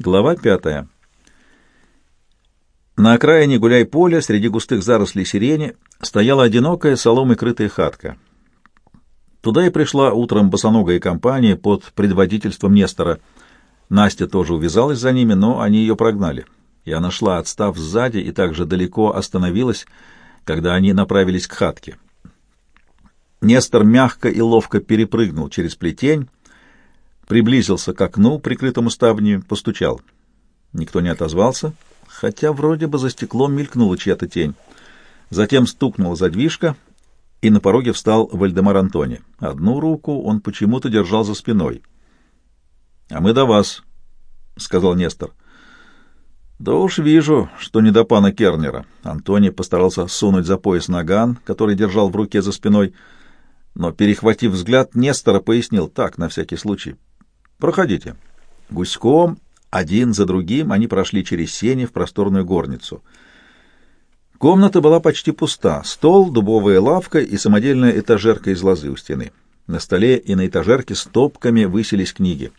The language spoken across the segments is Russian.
Глава пятая. На окраине гуляй-поля, среди густых зарослей сирени, стояла одинокая соломой крытая хатка. Туда и пришла утром босоногая компания под предводительством Нестора. Настя тоже увязалась за ними, но они ее прогнали. И она шла, отстав сзади, и также далеко остановилась, когда они направились к хатке. Нестор мягко и ловко перепрыгнул через плетень, приблизился к окну, прикрытому ставнью, постучал. Никто не отозвался, хотя вроде бы за стеклом мелькнула чья-то тень. Затем стукнула задвижка, и на пороге встал Вальдемар Антони. Одну руку он почему-то держал за спиной. — А мы до вас, — сказал Нестор. — Да уж вижу, что не до пана Кернера. Антони постарался сунуть за пояс наган, который держал в руке за спиной, но, перехватив взгляд, Нестора пояснил так, на всякий случай. Проходите. Гуськом, один за другим, они прошли через сени в просторную горницу. Комната была почти пуста. Стол, дубовая лавка и самодельная этажерка из лозы у стены. На столе и на этажерке стопками высились книги.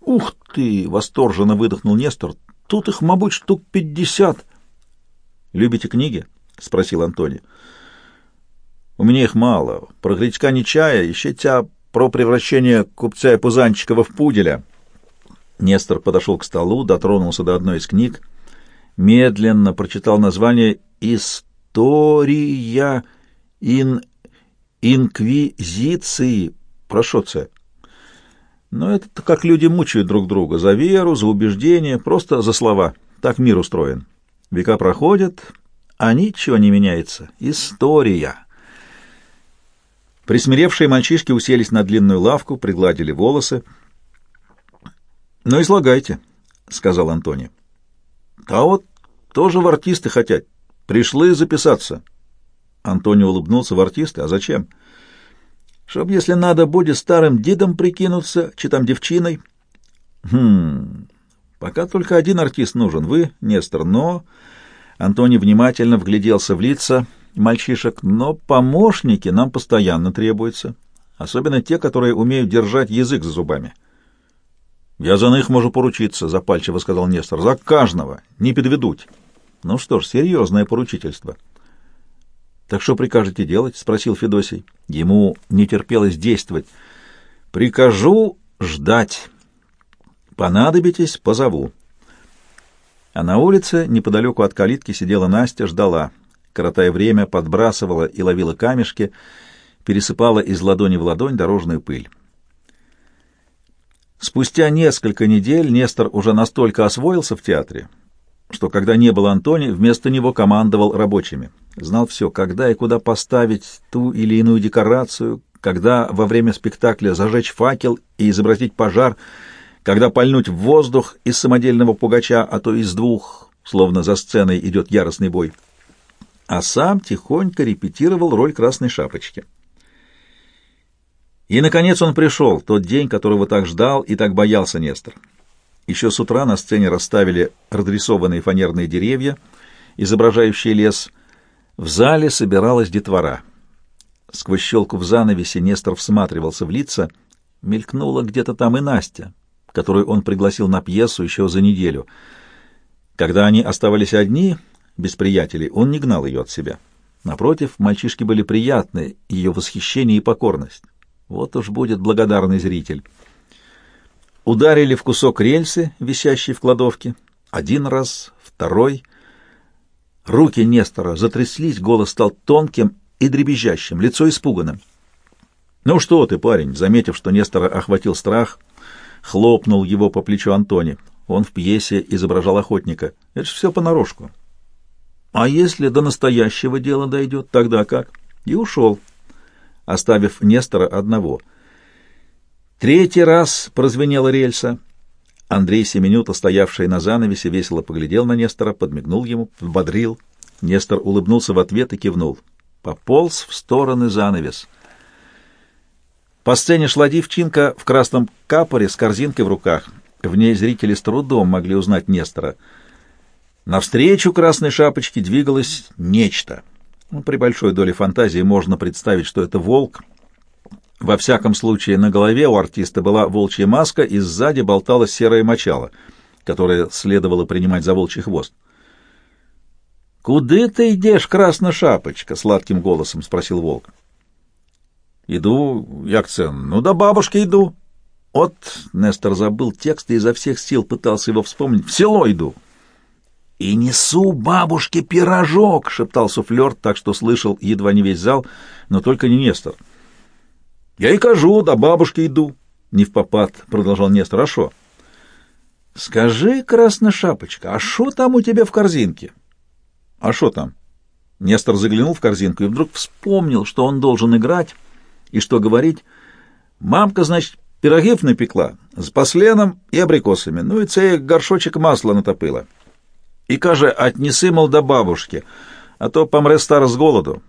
«Ух ты!» — восторженно выдохнул Нестор. «Тут их, мабуть, штук пятьдесят!» «Любите книги?» — спросил Антоний. «У меня их мало. Про Гречка Нечая, еще тебя про превращение купца Пузанчикова в пуделя. Нестор подошел к столу, дотронулся до одной из книг, медленно прочитал название «История ин... инквизиции». Прошоция. Но это как люди мучают друг друга. За веру, за убеждение, просто за слова. Так мир устроен. Века проходят, а ничего не меняется. История. Присмиревшие мальчишки уселись на длинную лавку, пригладили волосы. — Ну, излагайте, — сказал Антони. — А вот тоже в артисты хотят. Пришли записаться. Антони улыбнулся в артисты. — А зачем? — Чтоб, если надо, будет старым дедом прикинуться, чи там девчиной. — Хм... Пока только один артист нужен, вы, Нестор, но... Антони внимательно вгляделся в лица мальчишек, но помощники нам постоянно требуются, особенно те, которые умеют держать язык за зубами. «Я за них могу поручиться», — запальчиво сказал Нестор. «За каждого. Не подведуть». «Ну что ж, серьезное поручительство». «Так что прикажете делать?» — спросил Федосий. Ему не терпелось действовать. «Прикажу ждать. Понадобитесь — позову». А на улице, неподалеку от калитки, сидела Настя, ждала коротая время, подбрасывала и ловила камешки, пересыпала из ладони в ладонь дорожную пыль. Спустя несколько недель Нестор уже настолько освоился в театре, что когда не было Антони, вместо него командовал рабочими. Знал все, когда и куда поставить ту или иную декорацию, когда во время спектакля зажечь факел и изобразить пожар, когда пальнуть в воздух из самодельного пугача, а то из двух, словно за сценой идет яростный бой а сам тихонько репетировал роль Красной Шапочки. И, наконец, он пришел, тот день, которого так ждал и так боялся Нестор. Еще с утра на сцене расставили разрисованные фанерные деревья, изображающие лес. В зале собиралась детвора. Сквозь щелку в занавесе Нестор всматривался в лица. Мелькнула где-то там и Настя, которую он пригласил на пьесу еще за неделю. Когда они оставались одни, без приятелей, он не гнал ее от себя. Напротив, мальчишки были приятны, ее восхищение и покорность. Вот уж будет благодарный зритель. Ударили в кусок рельсы, висящие в кладовке. Один раз, второй. Руки Нестора затряслись, голос стал тонким и дребезжащим, лицо испуганным. «Ну что ты, парень?» Заметив, что Нестора охватил страх, хлопнул его по плечу Антони. Он в пьесе изображал охотника. «Это же все понарошку. А если до настоящего дела дойдет, тогда как? И ушел, оставив Нестора одного. Третий раз прозвенела рельса. Андрей Семенюта, стоявший на занавесе, весело поглядел на Нестора, подмигнул ему, взбодрил. Нестор улыбнулся в ответ и кивнул. Пополз в стороны занавес. По сцене шла девчинка в красном капоре с корзинкой в руках. В ней зрители с трудом могли узнать Нестора — Навстречу Красной Шапочке двигалось нечто. Ну, при большой доле фантазии можно представить, что это волк. Во всяком случае, на голове у артиста была волчья маска, и сзади болталась серая мочала. которое следовало принимать за волчий хвост. «Куды ты идешь, красная шапочка?» — сладким голосом спросил волк. «Иду, як це, ну до бабушки иду». Вот Нестор забыл текст и изо всех сил пытался его вспомнить. «В село иду». «И несу бабушке пирожок!» — шептал суфлер, так что слышал едва не весь зал, но только не Нестор. «Я и кажу, до бабушки иду!» — не в попад, — продолжал Нестор. «А шо?» «Скажи, красная шапочка, а что там у тебя в корзинке?» «А что там?» Нестор заглянул в корзинку и вдруг вспомнил, что он должен играть и что говорить. «Мамка, значит, пирогів напекла с посленом и абрикосами, ну и цей горшочек масла натопила. И каже, отнеси, мол, до бабушки, а то помре стара с голоду.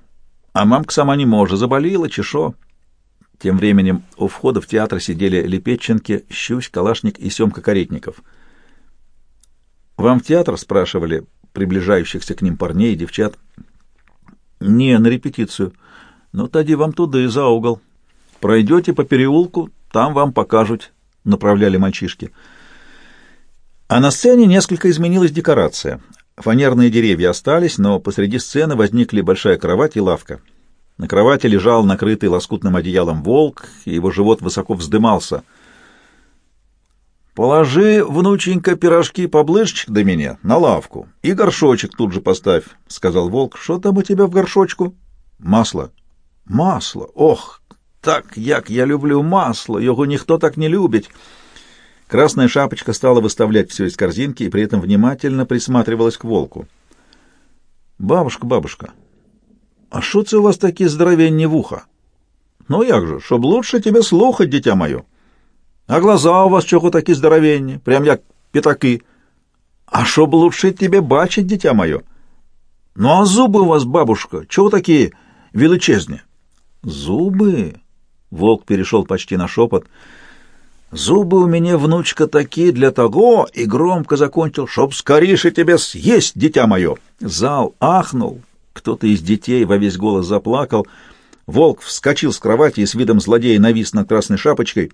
А мамка сама не может, заболела, чешо». Тем временем у входа в театр сидели Лепетченки, Щусь, Калашник и Семка Каретников. «Вам в театр?» — спрашивали приближающихся к ним парней и девчат. «Не, на репетицию. Ну, тоді вам туда и за угол. Пройдете по переулку, там вам покажут», — направляли мальчишки. А на сцене несколько изменилась декорация. Фанерные деревья остались, но посреди сцены возникли большая кровать и лавка. На кровати лежал накрытый лоскутным одеялом волк, и его живот высоко вздымался. «Положи, внученька, пирожки поближе до меня, на лавку, и горшочек тут же поставь», — сказал волк. «Что там у тебя в горшочку?» «Масло». «Масло? Ох, так, як я люблю масло, его никто так не любит». Красная шапочка стала выставлять все из корзинки и при этом внимательно присматривалась к волку. «Бабушка, бабушка, а що це у вас такі здоровенні вуха? Ну як же, щоб лучше тебе слухать, дитя моє. А глаза у вас чого такі здоровенні, прям як п'ятаки. А щоб лучше тебе бачить, дитя моє. Ну а зуби у вас, бабушка, чого такі величезні? Зубы? Волк перешел почти на шепот. Зубы у меня, внучка, такие для того, и громко закончил, чтоб скорейше тебе съесть, дитя мое. Зал ахнул, кто-то из детей во весь голос заплакал. Волк вскочил с кровати и с видом злодея навис над красной шапочкой.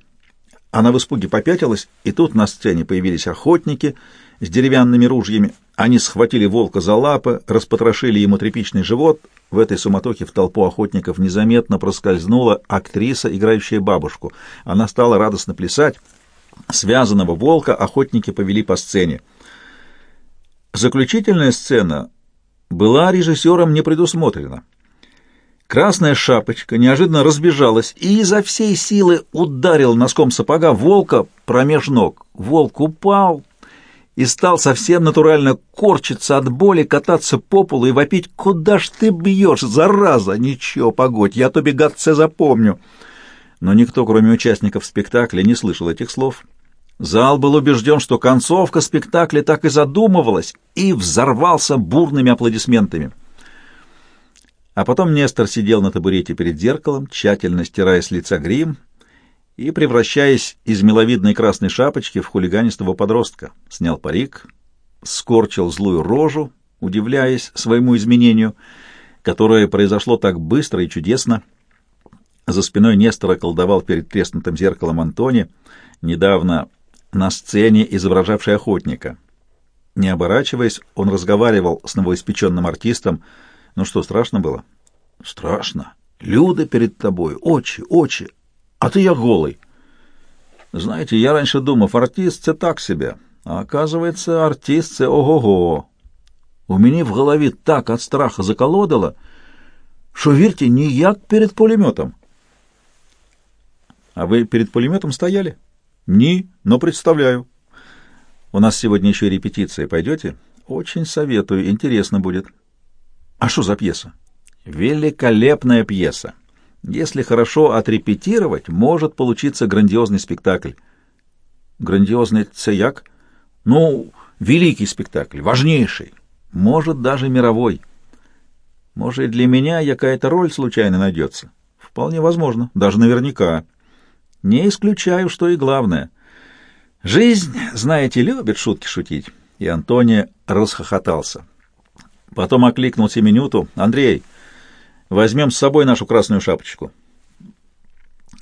Она в испуге попятилась, и тут на сцене появились охотники с деревянными ружьями. Они схватили волка за лапы, распотрошили ему тряпичный живот. В этой суматохе в толпу охотников незаметно проскользнула актриса, играющая бабушку. Она стала радостно плясать. Связанного волка охотники повели по сцене. Заключительная сцена была режиссером не предусмотрена. Красная шапочка неожиданно разбежалась и изо всей силы ударил носком сапога волка промеж ног. Волк упал и стал совсем натурально корчиться от боли, кататься по полу и вопить «Куда ж ты бьешь, зараза? Ничего, погодь, я тобі гадце запомню». Но никто, кроме участников спектакля, не слышал этих слов. Зал был убежден, что концовка спектакля так и задумывалась, и взорвался бурными аплодисментами. А потом Нестор сидел на табурете перед зеркалом, тщательно стирая с лица грим и превращаясь из миловидной красной шапочки в хулиганистого подростка. Снял парик, скорчил злую рожу, удивляясь своему изменению, которое произошло так быстро и чудесно. За спиной Нестора колдовал перед треснутым зеркалом Антони, недавно на сцене, изображавшей охотника. Не оборачиваясь, он разговаривал с новоиспеченным артистом. Ну что, страшно было? Страшно. Люда перед тобой, очи, очи. А ты я голый. Знаете, я раньше думав, артист — це так себе. А оказывается, артист — це ого-го. У меня в голове так от страха заколодило, верьте, ніяк перед пулеметом. А вы перед пулеметом стояли? — «Ни, но представляю». «У нас сегодня еще репетиция. Пойдете?» «Очень советую. Интересно будет». «А что за пьеса?» «Великолепная пьеса. Если хорошо отрепетировать, может получиться грандиозный спектакль». «Грандиозный цеяк?» «Ну, великий спектакль, важнейший. Может, даже мировой. Может, для меня какая-то роль случайно найдется. Вполне возможно, даже наверняка». Не исключаю, что и главное. Жизнь, знаете, любит шутки шутить. И Антония расхохотался. Потом окликнул Семенюту. «Андрей, возьмем с собой нашу красную шапочку».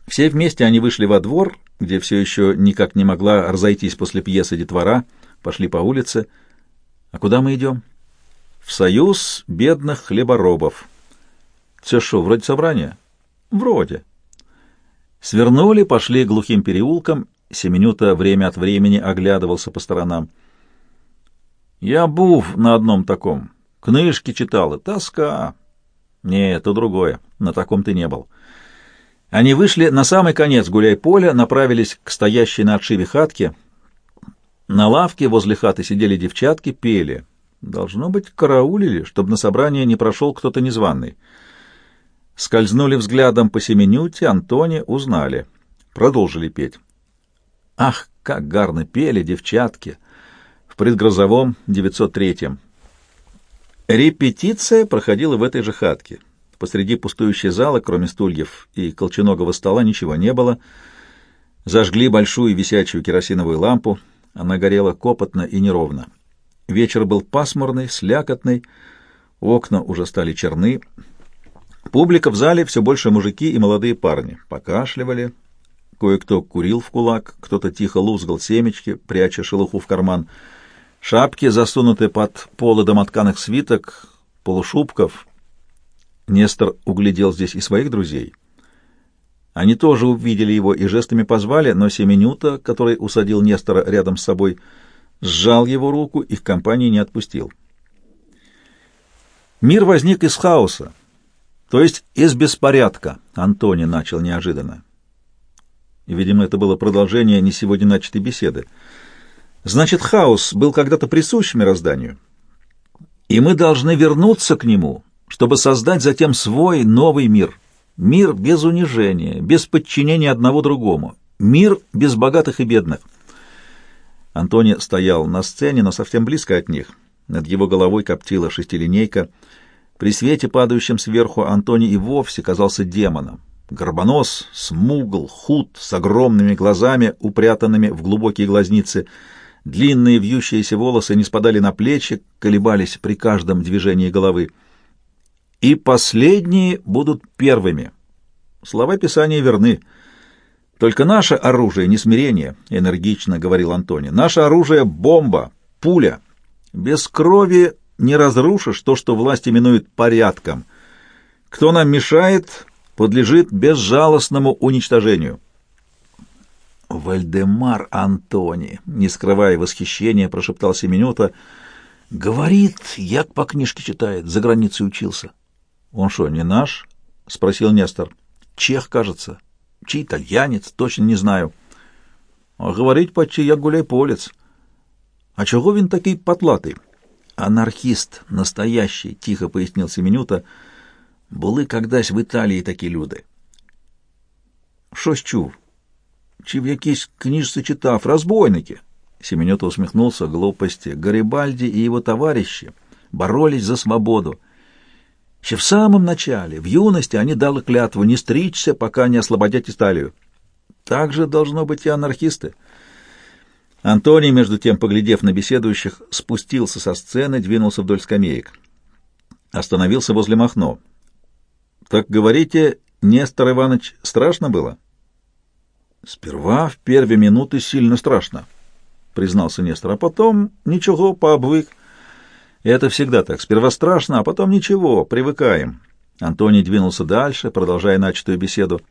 Все вместе они вышли во двор, где все еще никак не могла разойтись после пьесы детвора. Пошли по улице. А куда мы идем? В союз бедных хлеборобов. Це что, вроде собрания? Вроде. Свернули, пошли глухим переулком. Семенюта время от времени оглядывался по сторонам. Я був на одном таком. Книжки читал, и тоска. Нет, то другое. На таком ты не был. Они вышли на самый конец гуляй-поля, направились к стоящей на отшибе хатке. На лавке возле хаты сидели девчатки, пели. Должно быть, караулили, чтобы на собрание не прошел кто-то незваный. Скользнули взглядом по Семенюте, Антоне, узнали. Продолжили петь. Ах, как гарно пели девчатки! В предгрозовом 903-м. Репетиция проходила в этой же хатке. Посреди пустующей зала, кроме стульев и колченогого стола, ничего не было. Зажгли большую висячую керосиновую лампу. Она горела копотно и неровно. Вечер был пасмурный, слякотный, окна уже стали черны. Публика в зале все больше мужики и молодые парни. Покашливали. Кое-кто курил в кулак, кто-то тихо лузгал семечки, пряча шелуху в карман. Шапки, засунутые под полы домотканых свиток, полушубков, Нестор углядел здесь и своих друзей. Они тоже увидели его и жестами позвали, но Семенюта, который усадил Нестора рядом с собой, сжал его руку и в компании не отпустил. Мир возник из хаоса, то есть из беспорядка, Антони начал неожиданно. Видимо, это было продолжение не сегодня начатой беседы. Значит, хаос был когда-то присущ мирозданию, и мы должны вернуться к нему, чтобы создать затем свой новый мир. Мир без унижения, без подчинения одного другому. Мир без богатых и бедных. Антони стоял на сцене, но совсем близко от них. Над его головой коптила шестилинейка. При свете, падающем сверху, Антони и вовсе казался демоном. Горбонос, смугл, худ, с огромными глазами, упрятанными в глубокие глазницы. Длинные вьющиеся волосы не спадали на плечи, колебались при каждом движении головы и последние будут первыми. Слова Писания верны. Только наше оружие не смирение, энергично говорил Антони. Наше оружие — бомба, пуля. Без крови не разрушишь то, что власть именует порядком. Кто нам мешает, подлежит безжалостному уничтожению. Вальдемар Антони, не скрывая восхищения, прошептал Семенюта, — говорит, як по книжке читает, за границей учился. «Он что, не наш?» — спросил Нестор. «Чех, кажется. Чей итальянец, точно не знаю». «А говорить почти я гуляй-полец». «А чего він такий потлатий?» «Анархист, настоящий», — тихо пояснил Семенюта. «Були когда-то в Італії такі люди». «Щось чув? Чи в якійсь книжці читав? Разбойники?» Семенюта усмехнулся. Глупости. Гарибальди и его товарищи боролись за свободу. Еще в самом начале, в юности, они дали клятву не стричься, пока не освободят Италию. Так же должно быть и анархисты. Антоний, между тем, поглядев на беседующих, спустился со сцены, двинулся вдоль скамеек. Остановился возле Махно. «Так, говорите, Нестор Иванович, страшно было?» «Сперва, в первые минуты, сильно страшно», — признался Нестор, — «а потом ничего, пообвык». Это всегда так. Сперва страшно, а потом ничего, привыкаем. Антоний двинулся дальше, продолжая начатую беседу.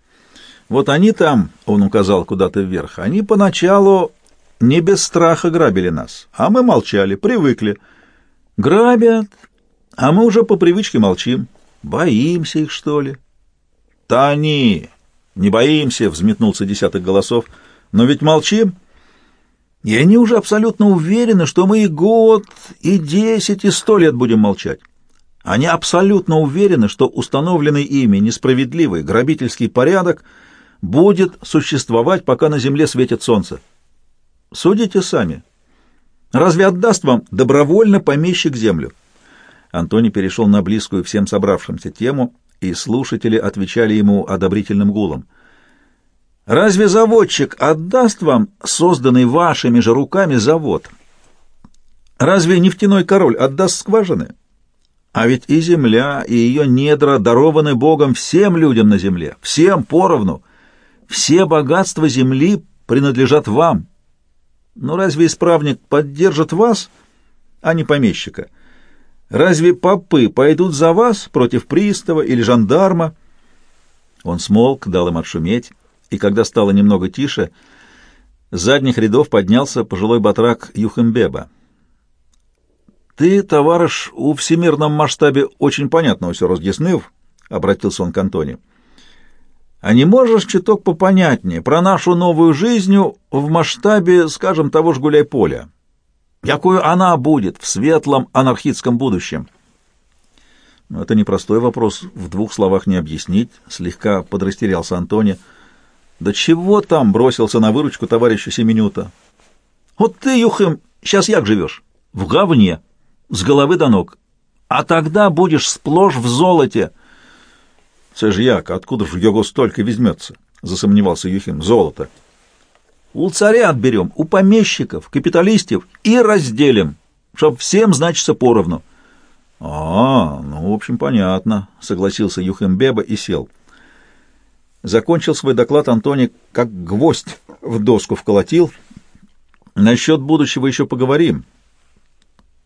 Вот они там, он указал куда-то вверх, они поначалу не без страха грабили нас, а мы молчали, привыкли. Грабят, а мы уже по привычке молчим. Боимся их, что ли? Та они, не боимся, взметнулся десяток голосов, но ведь молчим. И они уже абсолютно уверены, что мы и год, и десять, и сто лет будем молчать. Они абсолютно уверены, что установленный ими несправедливый грабительский порядок будет существовать, пока на земле светит солнце. Судите сами. Разве отдаст вам добровольно помещик землю? Антоний перешел на близкую всем собравшимся тему, и слушатели отвечали ему одобрительным гулом. Разве заводчик отдаст вам созданный вашими же руками завод? Разве нефтяной король отдаст скважины? А ведь и земля, и ее недра дарованы Богом всем людям на земле, всем поровну. Все богатства земли принадлежат вам. Но разве исправник поддержит вас, а не помещика? Разве попы пойдут за вас против пристава или жандарма? Он смолк, дал им отшуметь, и когда стало немного тише, с задних рядов поднялся пожилой батрак Юхембеба. «Ты, товарищ, у всемирном масштабе очень понятно все разъяснив», — обратился он к Антоне. «А не можешь чуток попонятнее про нашу новую жизнь в масштабе, скажем, того ж гуляй-поля? Какую она будет в светлом анархистском будущем?» «Ну, «Это непростой вопрос, в двух словах не объяснить», — слегка подрастерялся Антони. «Да чего там?» — бросился на выручку товарищу Семенюта. «Вот ты, Юхим, сейчас як живешь?» «В говне, с головы до ног. А тогда будешь сплошь в золоте». «Це ж як, откуда ж його столько візьметься?» — засомневался Юхим. «Золото». «У царя отберем, у помещиков, капиталистов и разделим, чтоб всем, значится, поровну». «А, ну, в общем, понятно», — согласился Юхимбеба и сел. Закончил свой доклад Антоний, как гвоздь в доску вколотил. Насчет будущего еще поговорим.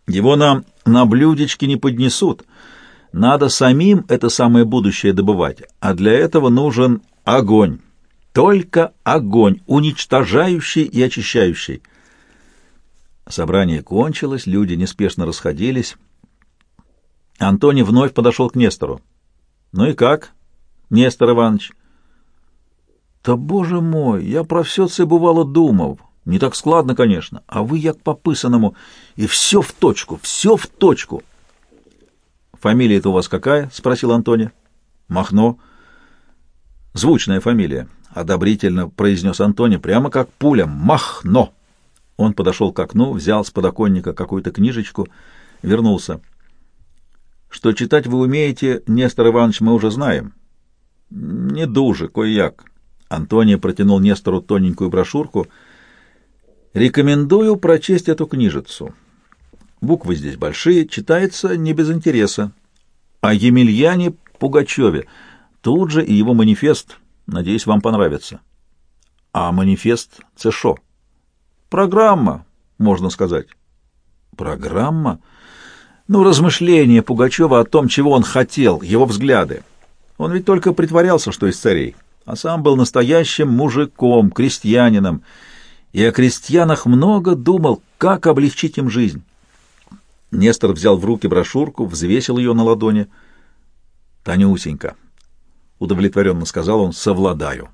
Его нам на блюдечке не поднесут. Надо самим это самое будущее добывать, а для этого нужен огонь. Только огонь, уничтожающий и очищающий. Собрание кончилось, люди неспешно расходились. Антоний вновь подошел к Нестору. «Ну и как, Нестор Иванович?» Та боже мой, я про все це бувало думав. Не так складно, конечно, а вы як по писаному. И все в точку, все в точку. Фамилия-то у вас какая? Спросил Антони. Махно. Звучная фамилия, одобрительно произнес Антони, прямо как пуля. Махно. Он подошел к окну, взял с подоконника какую-то книжечку, вернулся. Что читать вы умеете, Нестор Иванович, мы уже знаем. Не дуже, кое-як. Антоний протянул Нестору тоненькую брошюрку. «Рекомендую прочесть эту книжицу. Буквы здесь большие, читается не без интереса. О Емельяне Пугачеве. Тут же и его манифест. Надеюсь, вам понравится». «А манифест — це шо?» «Программа, можно сказать». «Программа?» «Ну, размышления Пугачева о том, чего он хотел, его взгляды. Он ведь только притворялся, что из царей» а сам был настоящим мужиком, крестьянином, и о крестьянах много думал, как облегчить им жизнь. Нестор взял в руки брошюрку, взвесил ее на ладони. «Танюсенька», — удовлетворенно сказал он, — «совладаю».